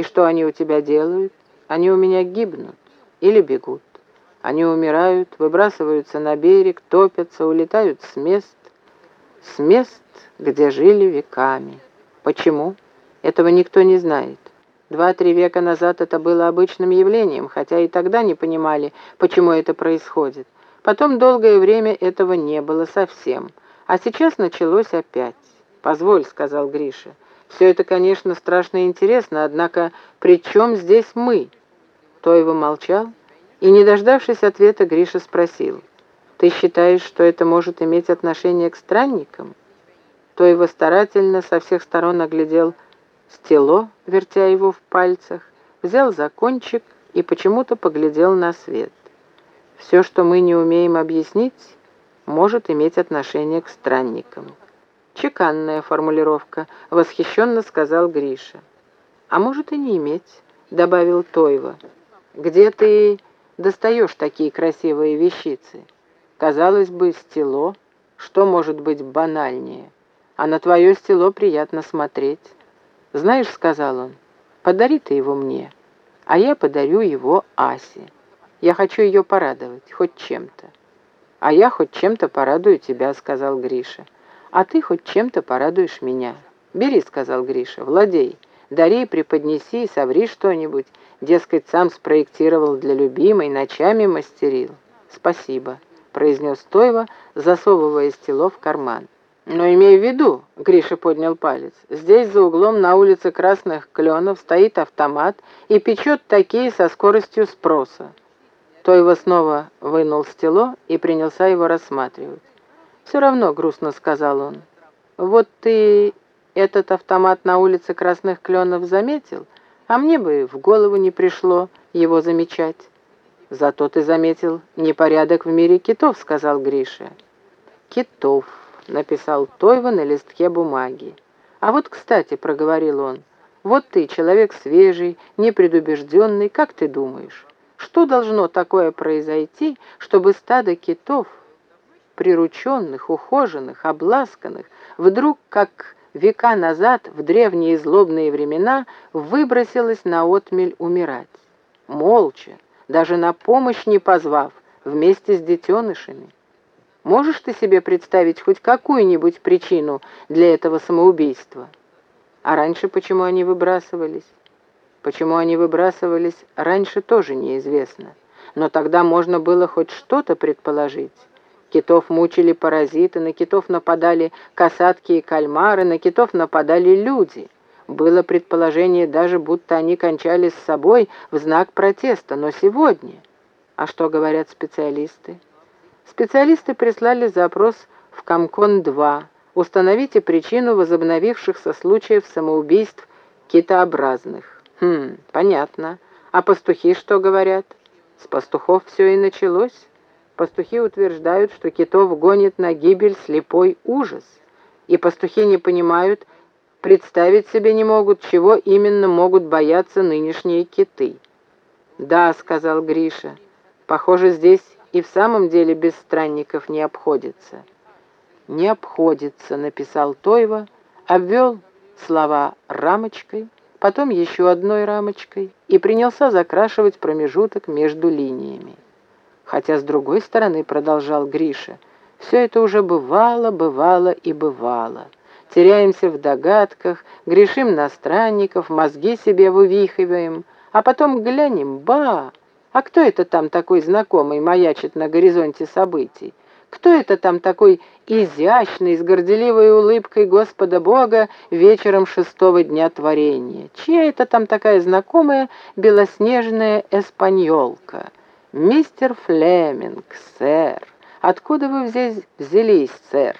И что они у тебя делают? Они у меня гибнут или бегут. Они умирают, выбрасываются на берег, топятся, улетают с мест, с мест, где жили веками. Почему? Этого никто не знает. Два-три века назад это было обычным явлением, хотя и тогда не понимали, почему это происходит. Потом долгое время этого не было совсем. А сейчас началось опять. «Позволь», — сказал Гриша. «Все это, конечно, страшно интересно, однако при чем здесь мы?» Тоева молчал, и, не дождавшись ответа, Гриша спросил. «Ты считаешь, что это может иметь отношение к странникам?» Тоева старательно со всех сторон оглядел стело, вертя его в пальцах, взял за кончик и почему-то поглядел на свет. «Все, что мы не умеем объяснить, может иметь отношение к странникам». «Чеканная формулировка», — восхищенно сказал Гриша. «А может и не иметь», — добавил Тойва. «Где ты достаешь такие красивые вещицы? Казалось бы, стело, что может быть банальнее? А на твое стело приятно смотреть». «Знаешь», — сказал он, — «подари ты его мне, а я подарю его Асе. Я хочу ее порадовать, хоть чем-то». «А я хоть чем-то порадую тебя», — сказал Гриша. «А ты хоть чем-то порадуешь меня». «Бери», — сказал Гриша, — «владей, дари, преподнеси, соври что-нибудь. Дескать, сам спроектировал для любимой, ночами мастерил». «Спасибо», — произнес Тойва, засовывая стело в карман. «Но имей в виду», — Гриша поднял палец, «здесь за углом на улице Красных Кленов стоит автомат и печет такие со скоростью спроса». Тойва снова вынул стело и принялся его рассматривать. «Все равно», — грустно сказал он, — «вот ты этот автомат на улице Красных Кленов заметил, а мне бы в голову не пришло его замечать». «Зато ты заметил непорядок в мире китов», — сказал Гриша. «Китов», написал Тойва на листке бумаги. «А вот, кстати», — проговорил он, — «вот ты, человек свежий, непредубежденный, как ты думаешь, что должно такое произойти, чтобы стадо китов, прирученных, ухоженных, обласканных, вдруг, как века назад, в древние злобные времена, выбросилось на отмель умирать? Молча, даже на помощь не позвав, вместе с детенышами». Можешь ты себе представить хоть какую-нибудь причину для этого самоубийства? А раньше почему они выбрасывались? Почему они выбрасывались, раньше тоже неизвестно. Но тогда можно было хоть что-то предположить. Китов мучили паразиты, на китов нападали касатки и кальмары, на китов нападали люди. Было предположение даже, будто они кончали с собой в знак протеста. Но сегодня... А что говорят специалисты? Специалисты прислали запрос в Комкон-2. Установите причину возобновившихся случаев самоубийств китообразных. Хм, понятно. А пастухи что говорят? С пастухов все и началось. Пастухи утверждают, что китов гонит на гибель слепой ужас. И пастухи не понимают, представить себе не могут, чего именно могут бояться нынешние киты. «Да», — сказал Гриша, — «похоже, здесь и в самом деле без странников не обходится. «Не обходится», — написал Тойва, обвел слова рамочкой, потом еще одной рамочкой и принялся закрашивать промежуток между линиями. Хотя, с другой стороны, продолжал Гриша, все это уже бывало, бывало и бывало. Теряемся в догадках, грешим на странников, мозги себе вывихиваем, а потом глянем, ба, а кто это там такой знакомый маячит на горизонте событий? Кто это там такой изящный, с горделивой улыбкой Господа Бога вечером шестого дня творения? Чья это там такая знакомая белоснежная эспаньолка? Мистер Флеминг, сэр. Откуда вы здесь взялись, сэр?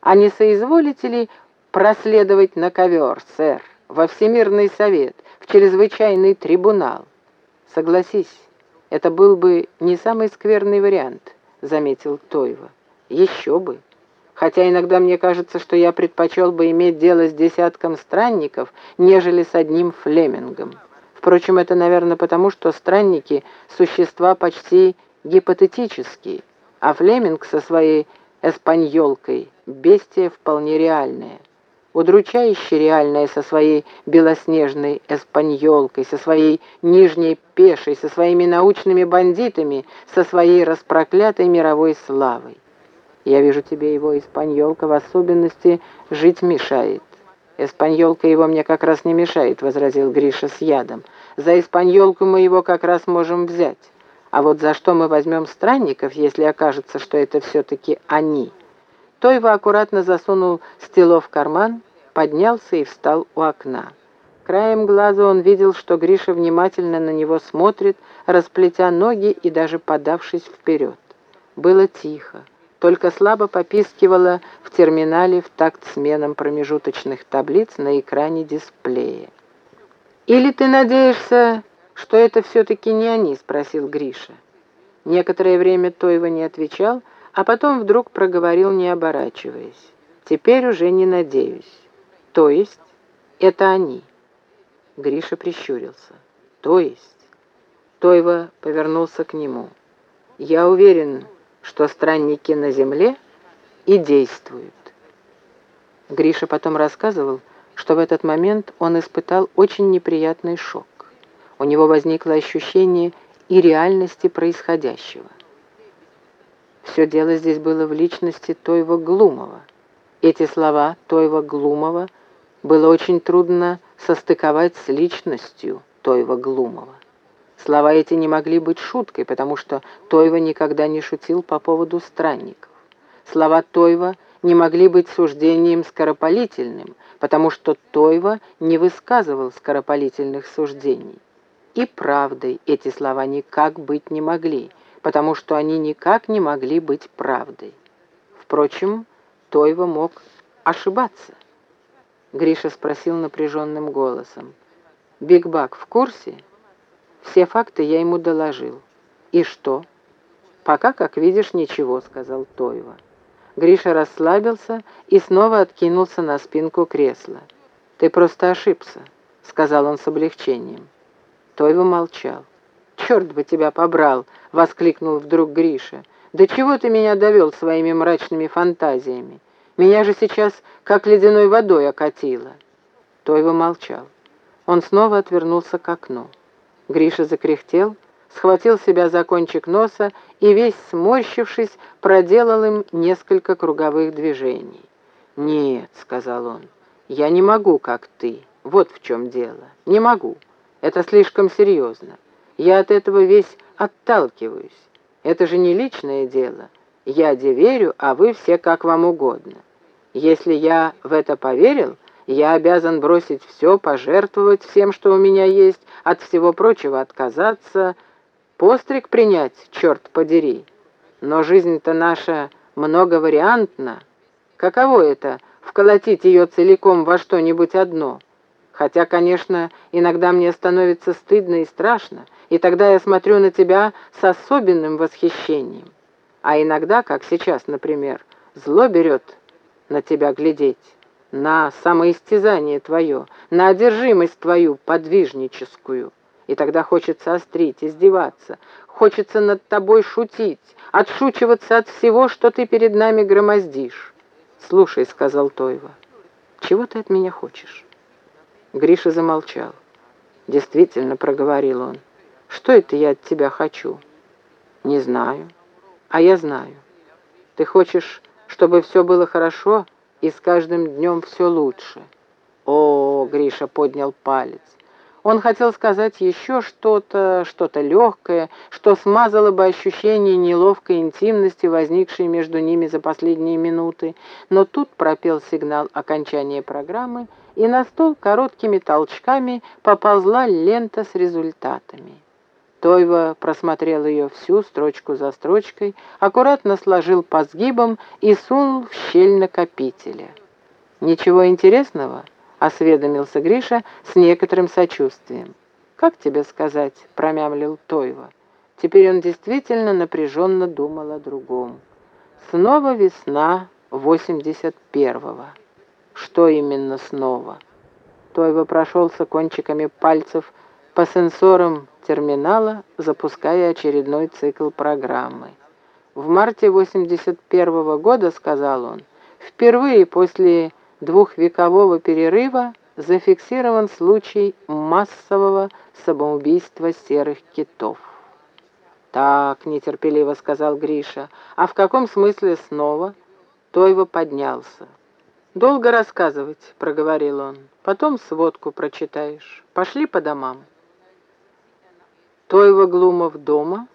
А не соизволите ли проследовать на ковер, сэр, во Всемирный совет, в чрезвычайный трибунал? Согласись, «Это был бы не самый скверный вариант», — заметил Тойва. «Еще бы. Хотя иногда мне кажется, что я предпочел бы иметь дело с десятком странников, нежели с одним Флемингом. Впрочем, это, наверное, потому, что странники — существа почти гипотетические, а Флеминг со своей эспаньолкой — бестия вполне реальная. удручающе реальное со своей белоснежной эспаньолкой, со своей нижней пешей, со своими научными бандитами, со своей распроклятой мировой славой. Я вижу тебе его испаньолка в особенности жить мешает. «Эспаньолка его мне как раз не мешает», — возразил Гриша с ядом. «За испаньолку мы его как раз можем взять. А вот за что мы возьмем странников, если окажется, что это все-таки они?» Тойва аккуратно засунул стело в карман, поднялся и встал у окна. Краем глаза он видел, что Гриша внимательно на него смотрит, расплетя ноги и даже подавшись вперед. Было тихо только слабо попискивала в терминале в такт сменам промежуточных таблиц на экране дисплея. «Или ты надеешься, что это все-таки не они?» — спросил Гриша. Некоторое время Тойва не отвечал, а потом вдруг проговорил, не оборачиваясь. «Теперь уже не надеюсь. То есть это они?» Гриша прищурился. «То есть?» Тойва повернулся к нему. «Я уверен, что странники на земле и действуют. Гриша потом рассказывал, что в этот момент он испытал очень неприятный шок. У него возникло ощущение и реальности происходящего. Все дело здесь было в личности Тойва Глумова. Эти слова Тойва Глумова было очень трудно состыковать с личностью Тойва Глумова. Слова эти не могли быть шуткой, потому что Тойва никогда не шутил по поводу странников. Слова Тойва не могли быть суждением скоропалительным, потому что Тойва не высказывал скоропалительных суждений. И правдой эти слова никак быть не могли, потому что они никак не могли быть правдой. Впрочем, Тойва мог ошибаться. Гриша спросил напряженным голосом. «Биг Бак в курсе?» Все факты я ему доложил. И что? Пока, как видишь, ничего, сказал Тойва. Гриша расслабился и снова откинулся на спинку кресла. «Ты просто ошибся», — сказал он с облегчением. Тойва молчал. «Черт бы тебя побрал!» — воскликнул вдруг Гриша. «Да чего ты меня довел своими мрачными фантазиями? Меня же сейчас как ледяной водой окатило!» Тойва молчал. Он снова отвернулся к окну. Гриша закряхтел, схватил себя за кончик носа и, весь сморщившись, проделал им несколько круговых движений. «Нет», — сказал он, — «я не могу, как ты. Вот в чем дело. Не могу. Это слишком серьезно. Я от этого весь отталкиваюсь. Это же не личное дело. Я де верю, а вы все как вам угодно. Если я в это поверил, я обязан бросить все, пожертвовать всем, что у меня есть, от всего прочего отказаться, постриг принять, черт подери. Но жизнь-то наша многовариантна. Каково это — вколотить ее целиком во что-нибудь одно? Хотя, конечно, иногда мне становится стыдно и страшно, и тогда я смотрю на тебя с особенным восхищением. А иногда, как сейчас, например, зло берет на тебя глядеть на самоистязание твое, на одержимость твою подвижническую. И тогда хочется острить, издеваться, хочется над тобой шутить, отшучиваться от всего, что ты перед нами громоздишь. «Слушай», — сказал Тойва, — «чего ты от меня хочешь?» Гриша замолчал. «Действительно», — проговорил он, — «что это я от тебя хочу?» «Не знаю. А я знаю. Ты хочешь, чтобы все было хорошо?» И с каждым днем все лучше. О, Гриша поднял палец. Он хотел сказать еще что-то, что-то легкое, что смазало бы ощущение неловкой интимности, возникшей между ними за последние минуты, но тут пропел сигнал окончания программы, и на стол короткими толчками поползла лента с результатами. Тойва просмотрел ее всю, строчку за строчкой, аккуратно сложил по сгибам и сунул в щель накопителя. «Ничего интересного?» — осведомился Гриша с некоторым сочувствием. «Как тебе сказать?» — промямлил Тойва. Теперь он действительно напряженно думал о другом. Снова весна 81-го. Что именно снова? Тойва прошелся кончиками пальцев по сенсорам терминала, запуская очередной цикл программы. В марте 81 -го года, сказал он, впервые после двухвекового перерыва зафиксирован случай массового самоубийства серых китов. «Так», — нетерпеливо сказал Гриша, — «а в каком смысле снова?» Тойва поднялся. «Долго рассказывать», — проговорил он. «Потом сводку прочитаешь. Пошли по домам». Тойва Глумов дома.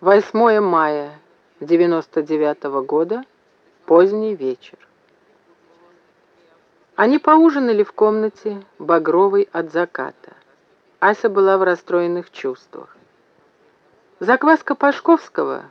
8 мая 99 -го года. Поздний вечер. Они поужинали в комнате, багровой от заката. Ася была в расстроенных чувствах. Закваска Пашковского,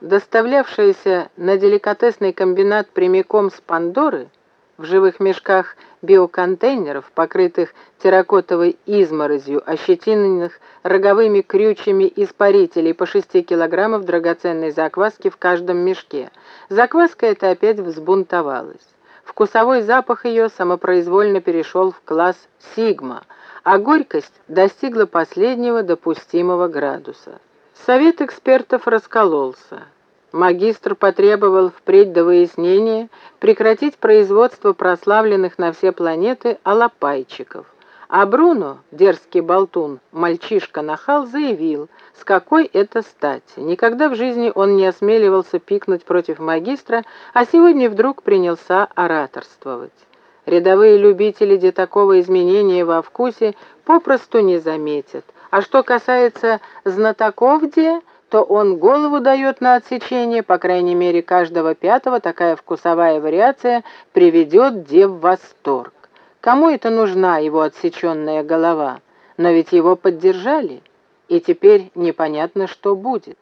доставлявшаяся на деликатесный комбинат прямиком с Пандоры, в живых мешках биоконтейнеров, покрытых терракотовой изморозью, ощетиненных роговыми крючьями испарителей по 6 килограммов драгоценной закваски в каждом мешке. Закваска эта опять взбунтовалась. Вкусовой запах ее самопроизвольно перешел в класс «Сигма», а горькость достигла последнего допустимого градуса. Совет экспертов раскололся. Магистр потребовал впредь до выяснения прекратить производство прославленных на все планеты алапайчиков. А Бруно, дерзкий болтун, мальчишка-нахал, заявил, с какой это стати. Никогда в жизни он не осмеливался пикнуть против магистра, а сегодня вдруг принялся ораторствовать. Рядовые любители де такого изменения во вкусе попросту не заметят. А что касается знатоков де, то он голову дает на отсечение, по крайней мере, каждого пятого такая вкусовая вариация приведет де в восторг. Кому это нужна его отсеченная голова? Но ведь его поддержали, и теперь непонятно, что будет.